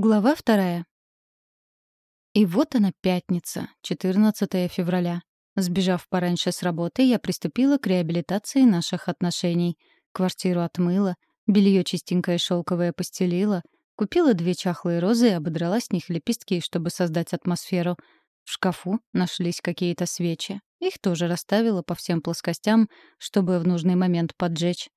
Глава вторая. И вот она пятница, 14 февраля. Сбежав пораньше с работы, я приступила к реабилитации наших отношений. Квартиру отмыла, белье чистенькое шелковое постелила, купила две чахлые розы и ободрала с них лепестки, чтобы создать атмосферу. В шкафу нашлись какие-то свечи. Их тоже расставила по всем плоскостям, чтобы в нужный момент поджечь.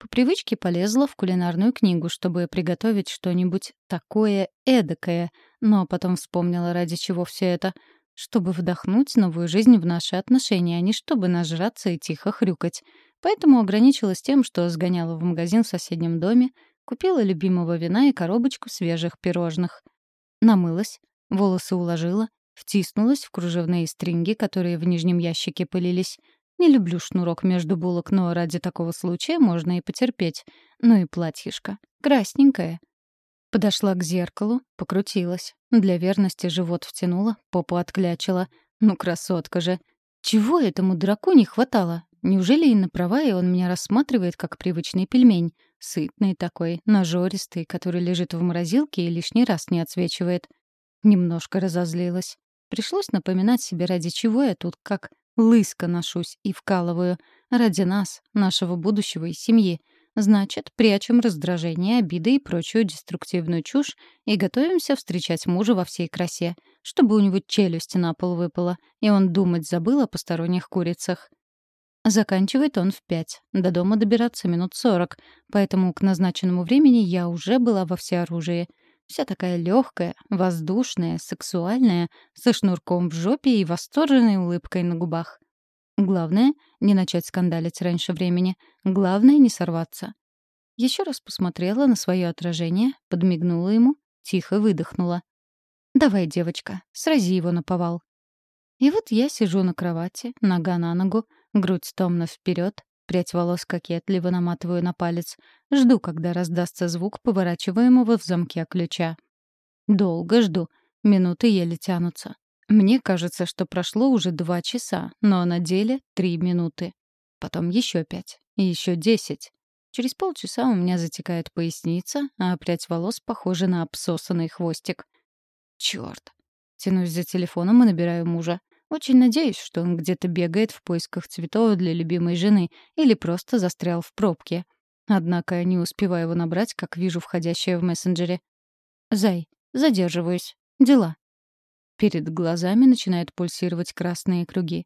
По привычке полезла в кулинарную книгу, чтобы приготовить что-нибудь такое эдакое, но потом вспомнила, ради чего все это. Чтобы вдохнуть новую жизнь в наши отношения, а не чтобы нажраться и тихо хрюкать. Поэтому ограничилась тем, что сгоняла в магазин в соседнем доме, купила любимого вина и коробочку свежих пирожных. Намылась, волосы уложила, втиснулась в кружевные стринги, которые в нижнем ящике пылились, не люблю шнурок между булок, но ради такого случая можно и потерпеть. Ну и платьишко. Красненькое. Подошла к зеркалу, покрутилась. Для верности живот втянула, попу отклячила. Ну, красотка же. Чего этому дураку не хватало? Неужели Инна права, и он меня рассматривает как привычный пельмень? Сытный такой, нажористый, который лежит в морозилке и лишний раз не отсвечивает. Немножко разозлилась. Пришлось напоминать себе, ради чего я тут как Лыско ношусь и вкалываю. Ради нас, нашего будущего и семьи. Значит, прячем раздражение, обиды и прочую деструктивную чушь и готовимся встречать мужа во всей красе, чтобы у него челюсть на пол выпала, и он думать забыл о посторонних курицах. Заканчивает он в пять. До дома добираться минут сорок, поэтому к назначенному времени я уже была во всеоружии. Вся такая легкая, воздушная, сексуальная, со шнурком в жопе и восторженной улыбкой на губах. Главное — не начать скандалить раньше времени. Главное — не сорваться. Еще раз посмотрела на свое отражение, подмигнула ему, тихо выдохнула. «Давай, девочка, срази его на повал». И вот я сижу на кровати, нога на ногу, грудь томно вперед, Прядь волос кокетливо наматываю на палец. Жду, когда раздастся звук поворачиваемого в замке ключа. Долго жду. Минуты еле тянутся. Мне кажется, что прошло уже два часа, но на деле три минуты. Потом еще пять. И еще десять. Через полчаса у меня затекает поясница, а прядь волос похожа на обсосанный хвостик. Черт! Тянусь за телефоном и набираю мужа. Очень надеюсь, что он где-то бегает в поисках цветов для любимой жены или просто застрял в пробке. Однако не успеваю его набрать, как вижу входящее в мессенджере. «Зай, задерживаюсь. Дела». Перед глазами начинают пульсировать красные круги.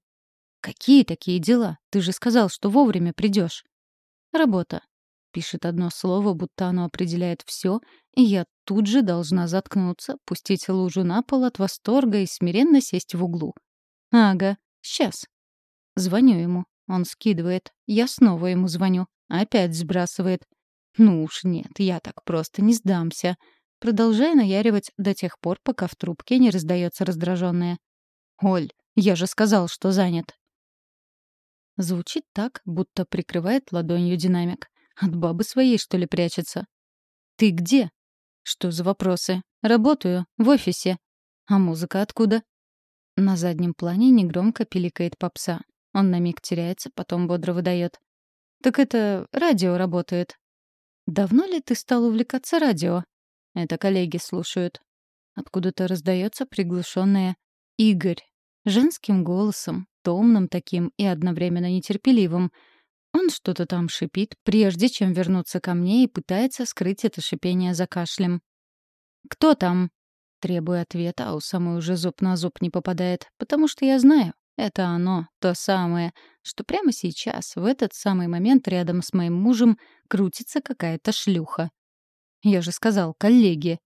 «Какие такие дела? Ты же сказал, что вовремя придешь. «Работа», — пишет одно слово, будто оно определяет все, и я тут же должна заткнуться, пустить лужу на пол от восторга и смиренно сесть в углу. «Ага, сейчас». Звоню ему. Он скидывает. Я снова ему звоню. Опять сбрасывает. Ну уж нет, я так просто не сдамся. Продолжаю наяривать до тех пор, пока в трубке не раздается раздраженное. «Оль, я же сказал, что занят». Звучит так, будто прикрывает ладонью динамик. От бабы своей, что ли, прячется? «Ты где?» «Что за вопросы?» «Работаю. В офисе». «А музыка откуда?» На заднем плане негромко пиликает попса. Он на миг теряется, потом бодро выдает. «Так это радио работает». «Давно ли ты стал увлекаться радио?» Это коллеги слушают. Откуда-то раздается приглушенное «Игорь». Женским голосом, томным таким и одновременно нетерпеливым. Он что-то там шипит, прежде чем вернуться ко мне и пытается скрыть это шипение за кашлем. «Кто там?» Требую ответа, а у самой уже зуб на зуб не попадает, потому что я знаю, это оно, то самое, что прямо сейчас, в этот самый момент рядом с моим мужем крутится какая-то шлюха. Я же сказал, коллеги.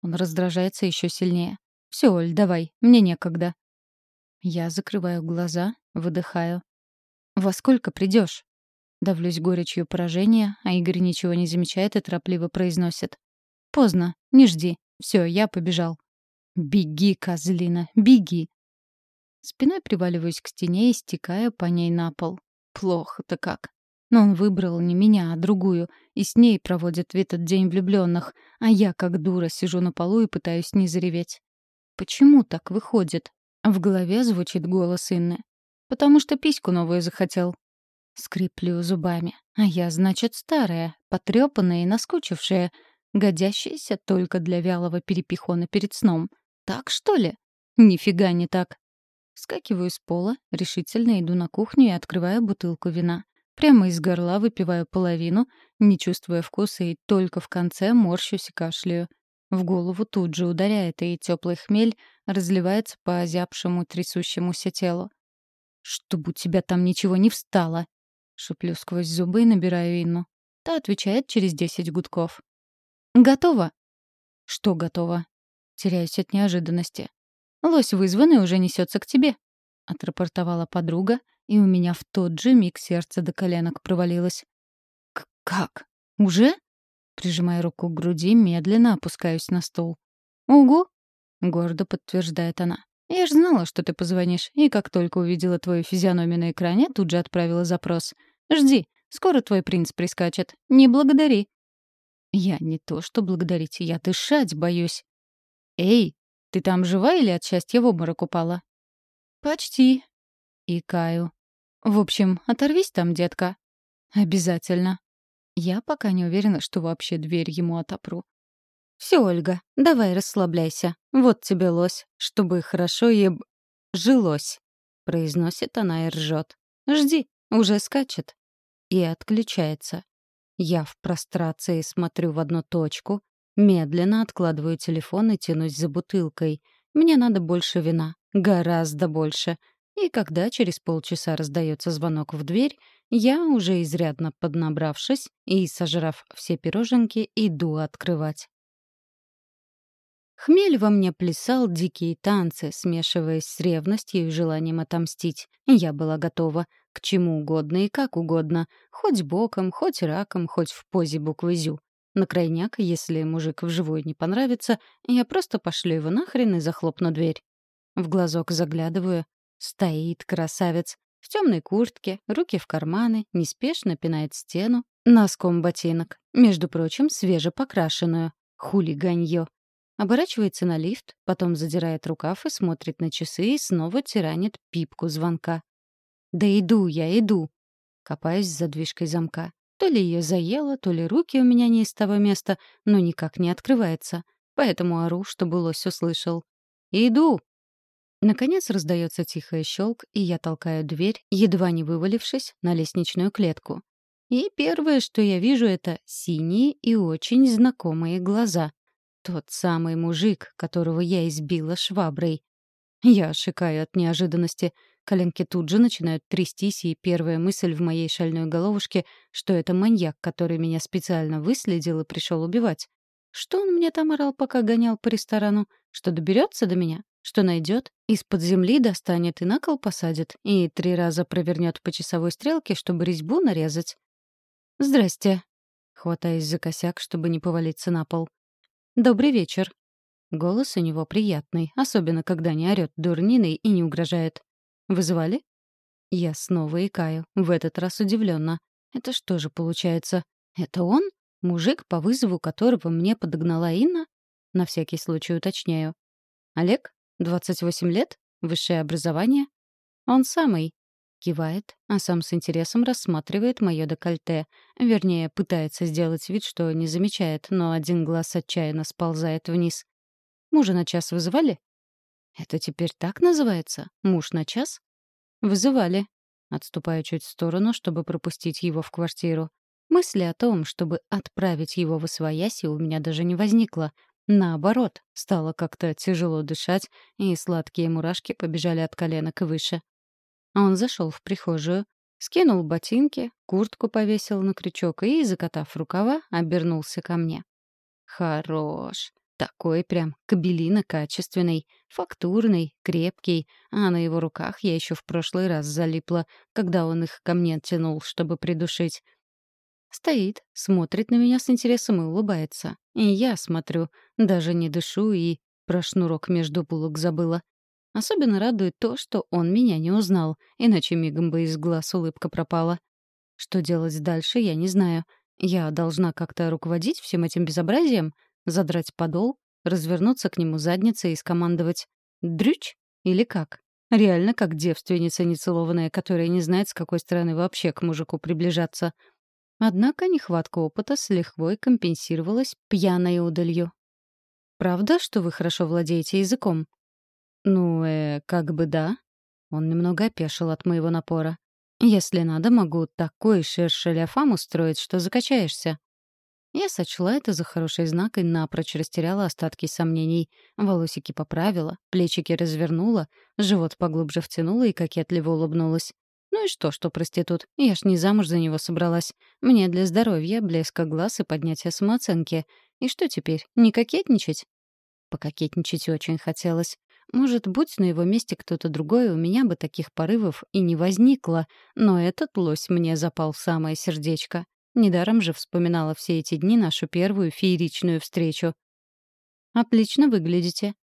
Он раздражается еще сильнее. Все, Оль, давай, мне некогда. Я закрываю глаза, выдыхаю. «Во сколько придешь? Давлюсь горечью поражения, а Игорь ничего не замечает и торопливо произносит. «Поздно, не жди. Все, я побежал». «Беги, козлина, беги!» Спиной приваливаюсь к стене и стекаю по ней на пол. Плохо-то как. Но он выбрал не меня, а другую, и с ней проводит этот день влюбленных, а я, как дура, сижу на полу и пытаюсь не зареветь. Почему так выходит? В голове звучит голос Инны. «Потому что письку новую захотел». Скриплю зубами. А я, значит, старая, потрепанная и наскучившая. годящаяся только для вялого перепихона перед сном. Так, что ли? Нифига не так. Скакиваю с пола, решительно иду на кухню и открываю бутылку вина. Прямо из горла выпиваю половину, не чувствуя вкуса, и только в конце морщусь и кашляю. В голову тут же ударяет, и теплый хмель разливается по озябшему трясущемуся телу. «Чтобы у тебя там ничего не встало!» Шуплю сквозь зубы и набираю Инну. Та отвечает через десять гудков. «Готово!» «Что готово?» Теряюсь от неожиданности. «Лось вызванный уже несется к тебе», — отрапортовала подруга, и у меня в тот же миг сердце до коленок провалилось. «Как? Уже?» Прижимая руку к груди, медленно опускаюсь на стул. «Угу!» — гордо подтверждает она. «Я ж знала, что ты позвонишь, и как только увидела твою физиономию на экране, тут же отправила запрос. Жди, скоро твой принц прискачет. Не благодари». «Я не то что благодарить, я дышать боюсь». «Эй, ты там жива или от счастья в обморок упала?» «Почти». И каю. «В общем, оторвись там, детка». «Обязательно». Я пока не уверена, что вообще дверь ему отопру. «Все, Ольга, давай расслабляйся. Вот тебе лось, чтобы хорошо и... жилось», — произносит она и ржет. «Жди, уже скачет». И отключается. Я в прострации смотрю в одну точку, медленно откладываю телефон и тянусь за бутылкой. Мне надо больше вина, гораздо больше. И когда через полчаса раздается звонок в дверь, я, уже изрядно поднабравшись и сожрав все пироженки, иду открывать. Хмель во мне плясал дикие танцы, смешиваясь с ревностью и желанием отомстить. Я была готова к чему угодно и как угодно, хоть боком, хоть раком, хоть в позе буквы «зю». На крайняк, если мужик вживую не понравится, я просто пошлю его нахрен и захлопну дверь. В глазок заглядываю. Стоит красавец. В темной куртке, руки в карманы, неспешно пинает стену, носком ботинок. Между прочим, свежепокрашенную. Хулиганье. Оборачивается на лифт, потом задирает рукав и смотрит на часы и снова тиранит пипку звонка. «Да иду я, иду!» Копаюсь за задвижкой замка. То ли ее заело, то ли руки у меня не из того места, но никак не открывается. Поэтому ору, чтобы лось услышал. «Иду!» Наконец раздается тихое щелк, и я толкаю дверь, едва не вывалившись на лестничную клетку. И первое, что я вижу, это синие и очень знакомые глаза. Тот самый мужик, которого я избила шваброй. Я шикаю от неожиданности. Коленки тут же начинают трястись, и первая мысль в моей шальной головушке, что это маньяк, который меня специально выследил и пришел убивать. Что он мне там орал, пока гонял по ресторану? Что доберется до меня? Что найдет? Из-под земли достанет и на кол посадит, и три раза провернет по часовой стрелке, чтобы резьбу нарезать? «Здрасте», — хватаясь за косяк, чтобы не повалиться на пол. «Добрый вечер». Голос у него приятный, особенно когда не орёт дурниной и не угрожает. «Вызывали?» Я снова икаю, в этот раз удивленно. Это что же получается? Это он? Мужик, по вызову которого мне подогнала Инна? На всякий случай уточняю. Олег? 28 лет? Высшее образование? Он самый. Кивает, а сам с интересом рассматривает мое декольте. Вернее, пытается сделать вид, что не замечает, но один глаз отчаянно сползает вниз. «Мужа на час вызывали?» «Это теперь так называется? Муж на час?» «Вызывали». Отступаю чуть в сторону, чтобы пропустить его в квартиру. Мысли о том, чтобы отправить его в освояси, у меня даже не возникло. Наоборот, стало как-то тяжело дышать, и сладкие мурашки побежали от коленок и выше. Он зашел в прихожую, скинул ботинки, куртку повесил на крючок и, закатав рукава, обернулся ко мне. Хорош. Такой прям кабелина качественный, фактурный, крепкий, а на его руках я еще в прошлый раз залипла, когда он их ко мне тянул, чтобы придушить. Стоит, смотрит на меня с интересом и улыбается. И я смотрю, даже не дышу и про шнурок между булок забыла. Особенно радует то, что он меня не узнал, иначе мигом бы из глаз улыбка пропала. Что делать дальше, я не знаю. Я должна как-то руководить всем этим безобразием, задрать подол, развернуться к нему задницей и скомандовать «дрючь» или как? Реально как девственница нецелованная, которая не знает, с какой стороны вообще к мужику приближаться. Однако нехватка опыта с лихвой компенсировалась пьяной удалью. «Правда, что вы хорошо владеете языком?» «Ну, э, как бы да». Он немного опешил от моего напора. «Если надо, могу такой шершеляфам устроить, что закачаешься». Я сочла это за хороший знак и напрочь растеряла остатки сомнений. Волосики поправила, плечики развернула, живот поглубже втянула и кокетливо улыбнулась. Ну и что, что проститут? Я ж не замуж за него собралась. Мне для здоровья, блеска глаз и поднятия самооценки. И что теперь, не кокетничать? Пококетничать очень хотелось. Может, будь на его месте кто-то другой, у меня бы таких порывов и не возникло, но этот лось мне запал в самое сердечко. Недаром же вспоминала все эти дни нашу первую фееричную встречу. «Отлично выглядите».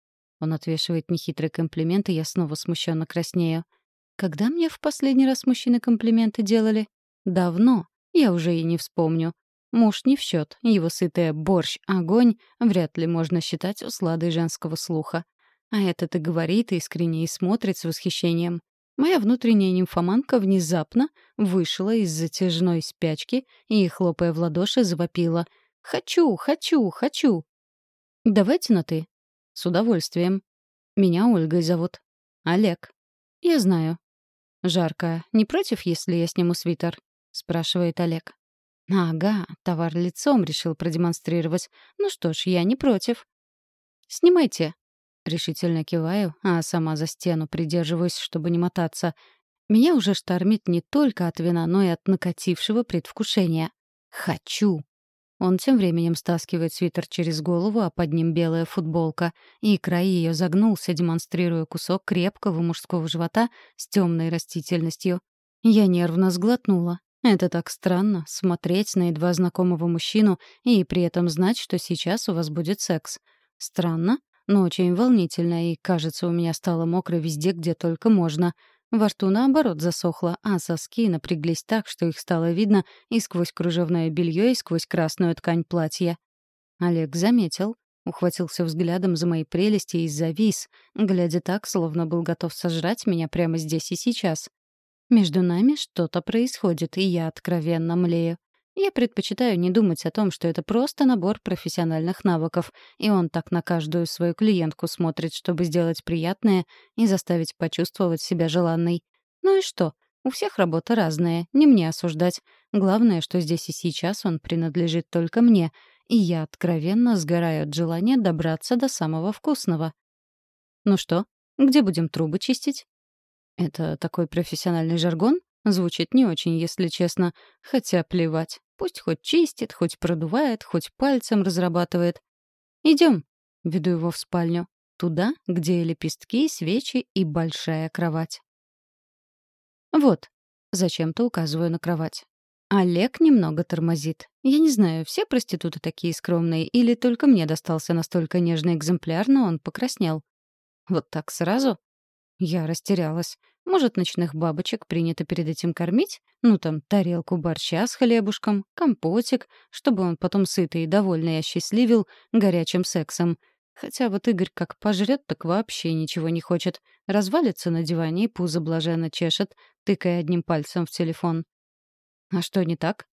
Он отвешивает нехитрый комплимент, и я снова смущенно краснею. Когда мне в последний раз мужчины комплименты делали? Давно. Я уже и не вспомню. Муж не в счет. Его сытая борщ, огонь вряд ли можно считать усладой женского слуха. А этот и говорит искренне и смотрит с восхищением. Моя внутренняя нимфоманка внезапно вышла из затяжной спячки и, хлопая в ладоши, завопила. «Хочу, хочу, хочу!» «Давайте на «ты». «С удовольствием. Меня Ольгой зовут. Олег. Я знаю». «Жарко. Не против, если я сниму свитер?» — спрашивает Олег. «Ага, товар лицом решил продемонстрировать. Ну что ж, я не против». «Снимайте», Решительно киваю, а сама за стену придерживаюсь, чтобы не мотаться. Меня уже штормит не только от вина, но и от накатившего предвкушения. Хочу. Он тем временем стаскивает свитер через голову, а под ним белая футболка, и край ее загнулся, демонстрируя кусок крепкого мужского живота с темной растительностью. Я нервно сглотнула. Это так странно — смотреть на едва знакомого мужчину и при этом знать, что сейчас у вас будет секс. Странно, но очень волнительно, и, кажется, у меня стало мокро везде, где только можно. Во рту, наоборот, засохло, а соски напряглись так, что их стало видно и сквозь кружевное белье, и сквозь красную ткань платья. Олег заметил, ухватился взглядом за мои прелести и завис, глядя так, словно был готов сожрать меня прямо здесь и сейчас. Между нами что-то происходит, и я откровенно млею. Я предпочитаю не думать о том, что это просто набор профессиональных навыков, и он так на каждую свою клиентку смотрит, чтобы сделать приятное и заставить почувствовать себя желанной. Ну и что? У всех работа разная, не мне осуждать. Главное, что здесь и сейчас он принадлежит только мне, и я откровенно сгораю от желания добраться до самого вкусного. Ну что, где будем трубы чистить? Это такой профессиональный жаргон? Звучит не очень, если честно. Хотя плевать. Пусть хоть чистит, хоть продувает, хоть пальцем разрабатывает. Идем. Веду его в спальню. Туда, где лепестки, свечи и большая кровать. Вот. Зачем-то указываю на кровать. Олег немного тормозит. Я не знаю, все проституты такие скромные, или только мне достался настолько нежный экземпляр, но он покраснел. Вот так сразу? Я растерялась. Может, ночных бабочек принято перед этим кормить? Ну, там, тарелку борща с хлебушком, компотик, чтобы он потом сытый и довольный осчастливил горячим сексом. Хотя вот Игорь как пожрет, так вообще ничего не хочет. Развалится на диване и пузо блаженно чешет, тыкая одним пальцем в телефон. А что не так?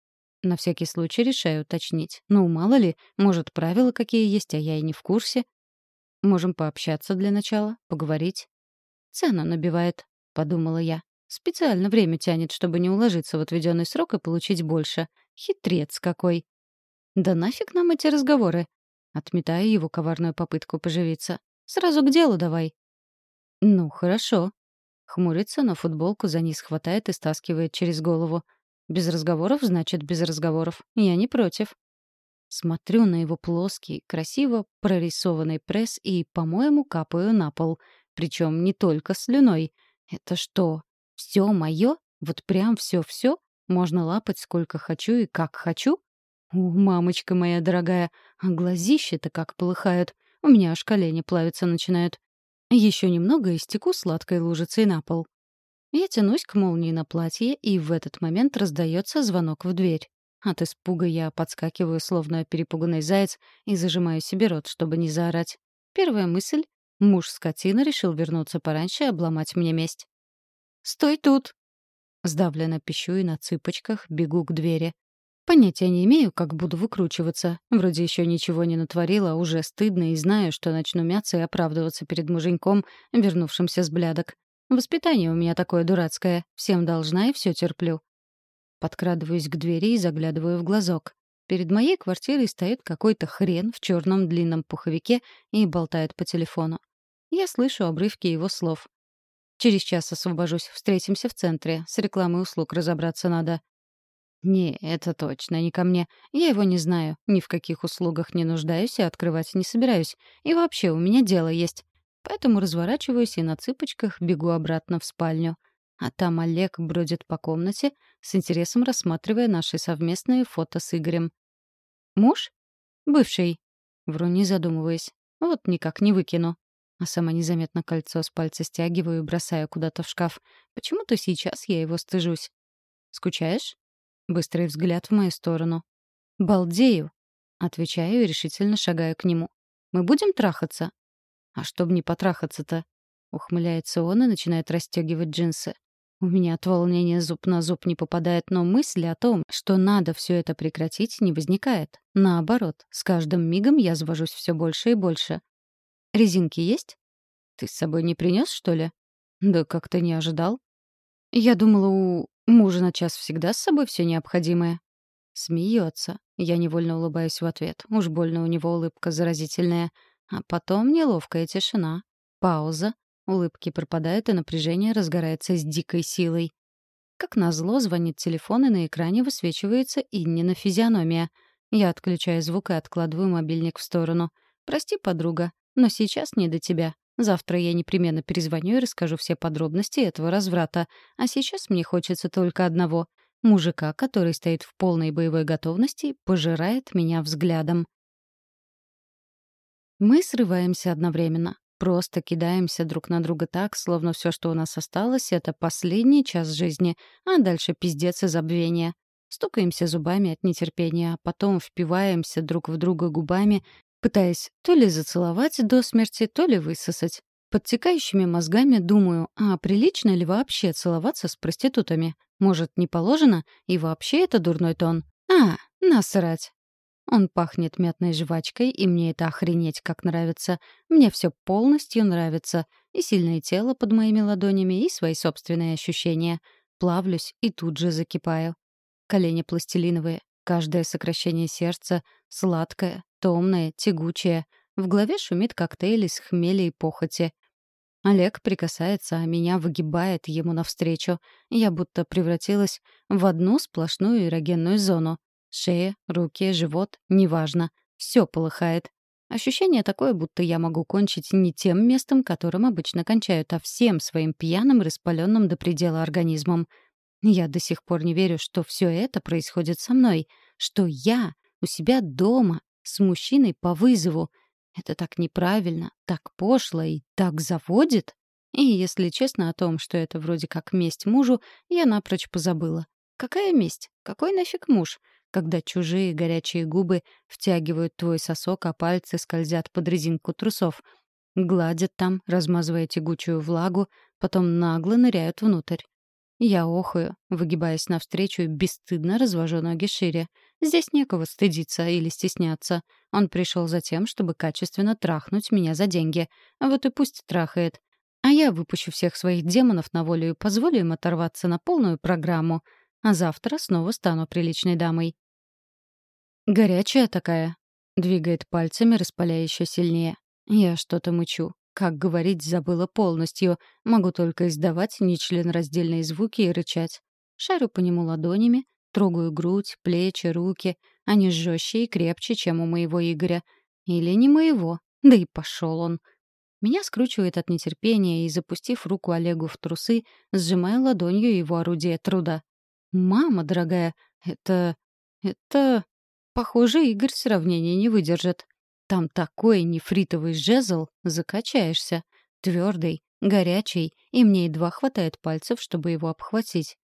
На всякий случай решаю уточнить. Ну, мало ли, может, правила какие есть, а я и не в курсе. Можем пообщаться для начала, поговорить. Цену набивает, подумала я. Специально время тянет, чтобы не уложиться в отведенный срок и получить больше. Хитрец какой. Да нафиг нам эти разговоры? Отметая его коварную попытку поживиться. Сразу к делу давай. Ну, хорошо. Хмурится, но футболку за низ хватает и стаскивает через голову. Без разговоров значит без разговоров. Я не против. Смотрю на его плоский, красиво прорисованный пресс и, по-моему, капаю на пол. Причем не только слюной. Это что, все мое? Вот прям все-все? Можно лапать сколько хочу и как хочу? О, мамочка моя дорогая, а глазища-то как полыхают. У меня аж колени плавиться начинают. Еще немного и стеку сладкой лужицей на пол. Я тянусь к молнии на платье, и в этот момент раздается звонок в дверь. От испуга я подскакиваю, словно перепуганный заяц, и зажимаю себе рот, чтобы не заорать. Первая мысль — муж скотина решил вернуться пораньше и обломать мне месть. «Стой тут!» Сдавленно пищу и на цыпочках бегу к двери. Понятия не имею, как буду выкручиваться. Вроде еще ничего не натворила, уже стыдно и знаю, что начну мяться и оправдываться перед муженьком, вернувшимся с блядок. Воспитание у меня такое дурацкое. Всем должна и все терплю. Подкрадываюсь к двери и заглядываю в глазок. Перед моей квартирой стоит какой-то хрен в черном длинном пуховике и болтает по телефону. Я слышу обрывки его слов. Через час освобожусь, встретимся в центре. С рекламой услуг разобраться надо. Не, это точно не ко мне. Я его не знаю. Ни в каких услугах не нуждаюсь и открывать не собираюсь. И вообще, у меня дело есть. Поэтому разворачиваюсь и на цыпочках бегу обратно в спальню. А там Олег бродит по комнате, с интересом рассматривая наши совместные фото с Игорем. «Муж? Бывший?» Вру, не задумываясь. Вот никак не выкину. А сама незаметно кольцо с пальца стягиваю и бросаю куда-то в шкаф. Почему-то сейчас я его стыжусь. «Скучаешь?» Быстрый взгляд в мою сторону. «Балдею!» Отвечаю и решительно шагаю к нему. «Мы будем трахаться?» «А чтоб не потрахаться-то?» Ухмыляется он и начинает расстегивать джинсы. У меня от волнения зуб на зуб не попадает, но мысли о том, что надо все это прекратить, не возникает. Наоборот, с каждым мигом я завожусь все больше и больше. «Резинки есть?» «Ты с собой не принес, что ли?» «Да как то не ожидал?» «Я думала, у мужа на час всегда с собой все необходимое». Смеется. Я невольно улыбаюсь в ответ. Уж больно у него улыбка заразительная. А потом неловкая тишина. Пауза. Улыбки пропадают, и напряжение разгорается с дикой силой. Как назло, звонит телефон, и на экране высвечивается Иннина физиономия. Я отключаю звук и откладываю мобильник в сторону. «Прости, подруга, но сейчас не до тебя. Завтра я непременно перезвоню и расскажу все подробности этого разврата. А сейчас мне хочется только одного — мужика, который стоит в полной боевой готовности, пожирает меня взглядом. Мы срываемся одновременно. Просто кидаемся друг на друга так, словно все, что у нас осталось, — это последний час жизни, а дальше пиздец и забвение. Стукаемся зубами от нетерпения, а потом впиваемся друг в друга губами, пытаясь то ли зацеловать до смерти, то ли высосать. Подтекающими мозгами думаю, а прилично ли вообще целоваться с проститутами? Может, не положено? И вообще это дурной тон? А, насрать. Он пахнет мятной жвачкой, и мне это охренеть как нравится. Мне все полностью нравится. И сильное тело под моими ладонями, и свои собственные ощущения. Плавлюсь и тут же закипаю. Колени пластилиновые, каждое сокращение сердца сладкое, томное, тягучее. В голове шумит коктейль из хмеля и похоти. Олег прикасается, а меня выгибает ему навстречу. Я будто превратилась в одну сплошную эрогенную зону. Шея, руки, живот — неважно. Все полыхает. Ощущение такое, будто я могу кончить не тем местом, которым обычно кончают, а всем своим пьяным, распаленным до предела организмом. Я до сих пор не верю, что все это происходит со мной, что я у себя дома с мужчиной по вызову. Это так неправильно, так пошло и так заводит. И, если честно, о том, что это вроде как месть мужу, я напрочь позабыла. Какая месть? Какой нафиг муж? Когда чужие горячие губы втягивают твой сосок, а пальцы скользят под резинку трусов. Гладят там, размазывая тягучую влагу, потом нагло ныряют внутрь. Я охаю, выгибаясь навстречу и бесстыдно развожу ноги шире. Здесь некого стыдиться или стесняться. Он пришел за тем, чтобы качественно трахнуть меня за деньги. Вот и пусть трахает. А я выпущу всех своих демонов на волю и позволю им оторваться на полную программу. А завтра снова стану приличной дамой. «Горячая такая», — двигает пальцами, распаляя еще сильнее. Я что-то мычу. Как говорить, забыла полностью. Могу только издавать нечленораздельные звуки и рычать. Шарю по нему ладонями, трогаю грудь, плечи, руки. Они жестче и крепче, чем у моего Игоря. Или не моего. Да и пошел он. Меня скручивает от нетерпения, и, запустив руку Олегу в трусы, сжимаю ладонью его орудие труда. «Мама дорогая, это... это...» Похоже, Игорь сравнения не выдержит. Там такой нефритовый жезл, закачаешься. Твердый, горячий, и мне едва хватает пальцев, чтобы его обхватить.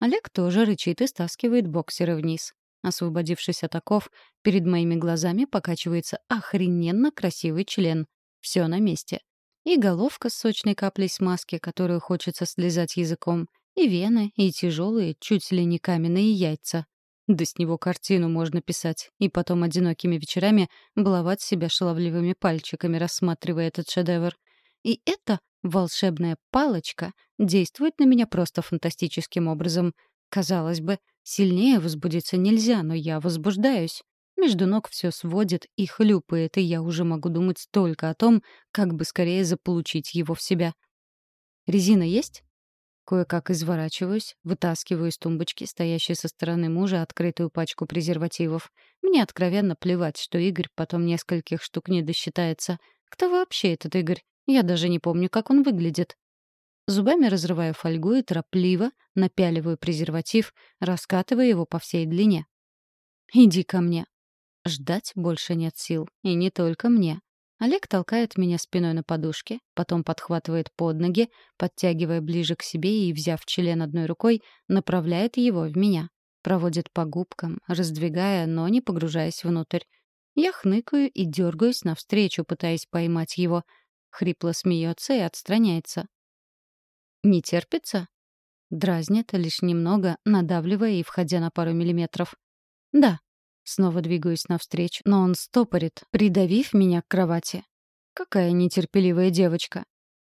Олег тоже рычит и стаскивает боксеры вниз. Освободившись от оков, перед моими глазами покачивается охрененно красивый член. Все на месте. И головка с сочной каплей смазки, которую хочется слезать языком, и вены, и тяжелые, чуть ли не каменные яйца. Да с него картину можно писать, и потом одинокими вечерами баловать себя шаловливыми пальчиками, рассматривая этот шедевр. И эта волшебная палочка действует на меня просто фантастическим образом. Казалось бы, сильнее возбудиться нельзя, но я возбуждаюсь. Между ног все сводит и хлюпает, и я уже могу думать только о том, как бы скорее заполучить его в себя. «Резина есть?» Кое-как изворачиваюсь, вытаскиваю из тумбочки, стоящей со стороны мужа, открытую пачку презервативов. Мне откровенно плевать, что Игорь потом нескольких штук не досчитается. Кто вообще этот Игорь? Я даже не помню, как он выглядит. Зубами разрываю фольгу и торопливо напяливаю презерватив, раскатывая его по всей длине. «Иди ко мне». Ждать больше нет сил. И не только мне. Олег толкает меня спиной на подушке, потом подхватывает под ноги, подтягивая ближе к себе и, взяв член одной рукой, направляет его в меня. Проводит по губкам, раздвигая, но не погружаясь внутрь. Я хныкаю и дергаюсь навстречу, пытаясь поймать его. Хрипло смеется и отстраняется. «Не терпится?» Дразнит лишь немного, надавливая и входя на пару миллиметров. «Да», Снова двигаюсь навстречу, но он стопорит, придавив меня к кровати. Какая нетерпеливая девочка.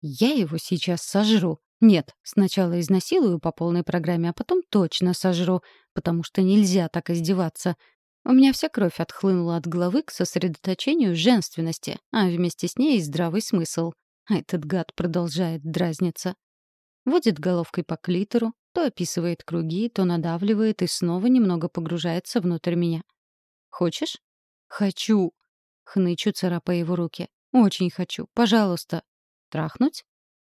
Я его сейчас сожру. Нет, сначала изнасилую по полной программе, а потом точно сожру, потому что нельзя так издеваться. У меня вся кровь отхлынула от головы к сосредоточению женственности, а вместе с ней и здравый смысл. А этот гад продолжает дразниться. Водит головкой по клитору, то описывает круги, то надавливает и снова немного погружается внутрь меня. Хочешь?» «Хочу!» — хнычу, царапая его руки. «Очень хочу. Пожалуйста!» «Трахнуть?»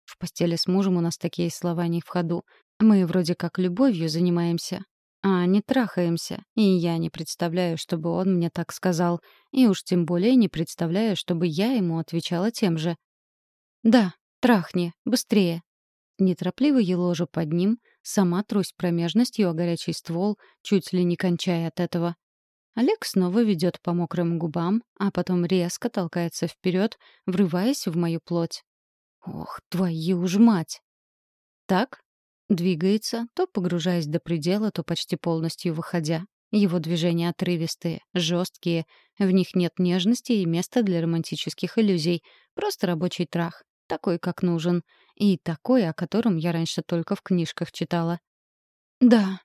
В постели с мужем у нас такие слова не в ходу. Мы вроде как любовью занимаемся, а не трахаемся. И я не представляю, чтобы он мне так сказал. И уж тем более не представляю, чтобы я ему отвечала тем же. «Да, трахни, быстрее!» Неторопливо еложу под ним, сама трусь промежностью о горячий ствол, чуть ли не кончая от этого. Олег снова ведет по мокрым губам, а потом резко толкается вперед, врываясь в мою плоть. Ох, твою ж мать! Так? Двигается, то погружаясь до предела, то почти полностью выходя. Его движения отрывистые, жесткие, в них нет нежности и места для романтических иллюзий. Просто рабочий трах, такой, как нужен. И такой, о котором я раньше только в книжках читала. «Да,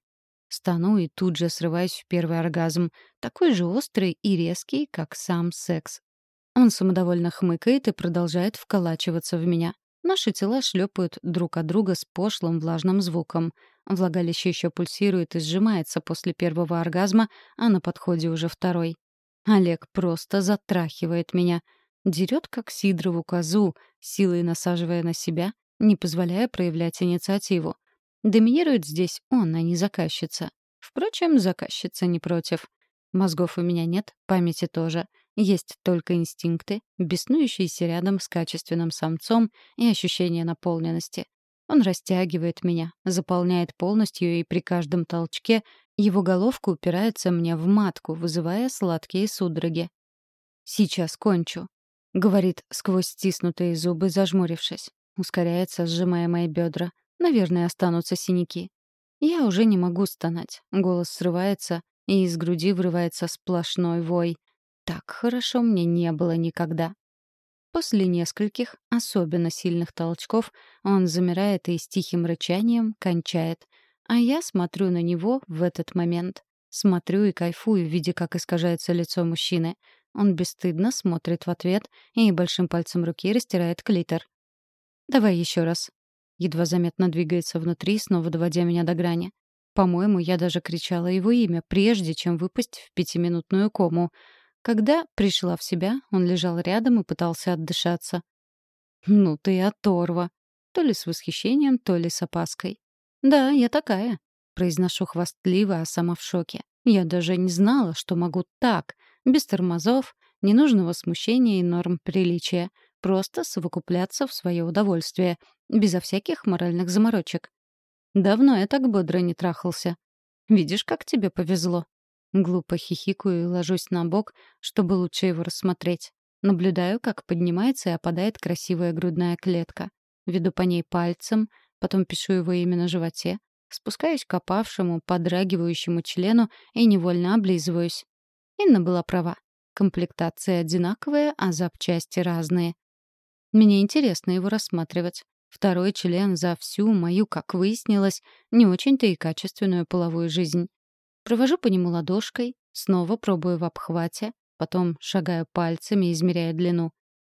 Стану и тут же срываюсь в первый оргазм, такой же острый и резкий, как сам секс. Он самодовольно хмыкает и продолжает вколачиваться в меня. Наши тела шлепают друг от друга с пошлым влажным звуком. Влагалище еще пульсирует и сжимается после первого оргазма, а на подходе уже второй. Олег просто затрахивает меня. Дерет, как сидрову козу, силой насаживая на себя, не позволяя проявлять инициативу. Доминирует здесь он, а не заказчица. Впрочем, заказчица не против. Мозгов у меня нет, памяти тоже. Есть только инстинкты, беснующиеся рядом с качественным самцом и ощущение наполненности. Он растягивает меня, заполняет полностью, и при каждом толчке его головка упирается мне в матку, вызывая сладкие судороги. «Сейчас кончу», — говорит сквозь стиснутые зубы, зажмурившись. Ускоряется, сжимая мои бедра. Наверное, останутся синяки. Я уже не могу стонать. Голос срывается, и из груди вырывается сплошной вой. Так хорошо мне не было никогда. После нескольких, особенно сильных толчков, он замирает и с тихим рычанием кончает. А я смотрю на него в этот момент. Смотрю и кайфую, видя, как искажается лицо мужчины. Он бесстыдно смотрит в ответ и большим пальцем руки растирает клитор. «Давай еще раз», едва заметно двигается внутри, снова доводя меня до грани. По-моему, я даже кричала его имя, прежде чем выпасть в пятиминутную кому. Когда пришла в себя, он лежал рядом и пытался отдышаться. «Ну ты оторва!» То ли с восхищением, то ли с опаской. «Да, я такая», — произношу хвастливо, а сама в шоке. «Я даже не знала, что могу так, без тормозов, ненужного смущения и норм приличия, просто совокупляться в свое удовольствие, безо всяких моральных заморочек. Давно я так бодро не трахался. Видишь, как тебе повезло. Глупо хихикаю и ложусь на бок, чтобы лучше его рассмотреть. Наблюдаю, как поднимается и опадает красивая грудная клетка. Веду по ней пальцем, потом пишу его имя на животе, Спускаюсь к опавшему, подрагивающему члену и невольно облизываюсь. Инна была права. Комплектация одинаковая, а запчасти разные. Мне интересно его рассматривать. Второй член за всю мою, как выяснилось, не очень-то и качественную половую жизнь. Провожу по нему ладошкой, снова пробую в обхвате, потом шагаю пальцами, измеряя длину.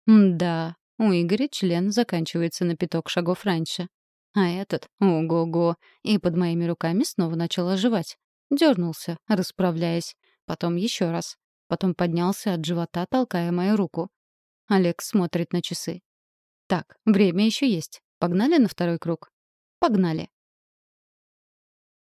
да, у Игоря член заканчивается на пяток шагов раньше. А этот, ого-го, и под моими руками снова начал оживать. Дернулся, расправляясь. Потом еще раз. Потом поднялся от живота, толкая мою руку. Олег смотрит на часы. Так, время еще есть. Погнали на второй круг? Погнали.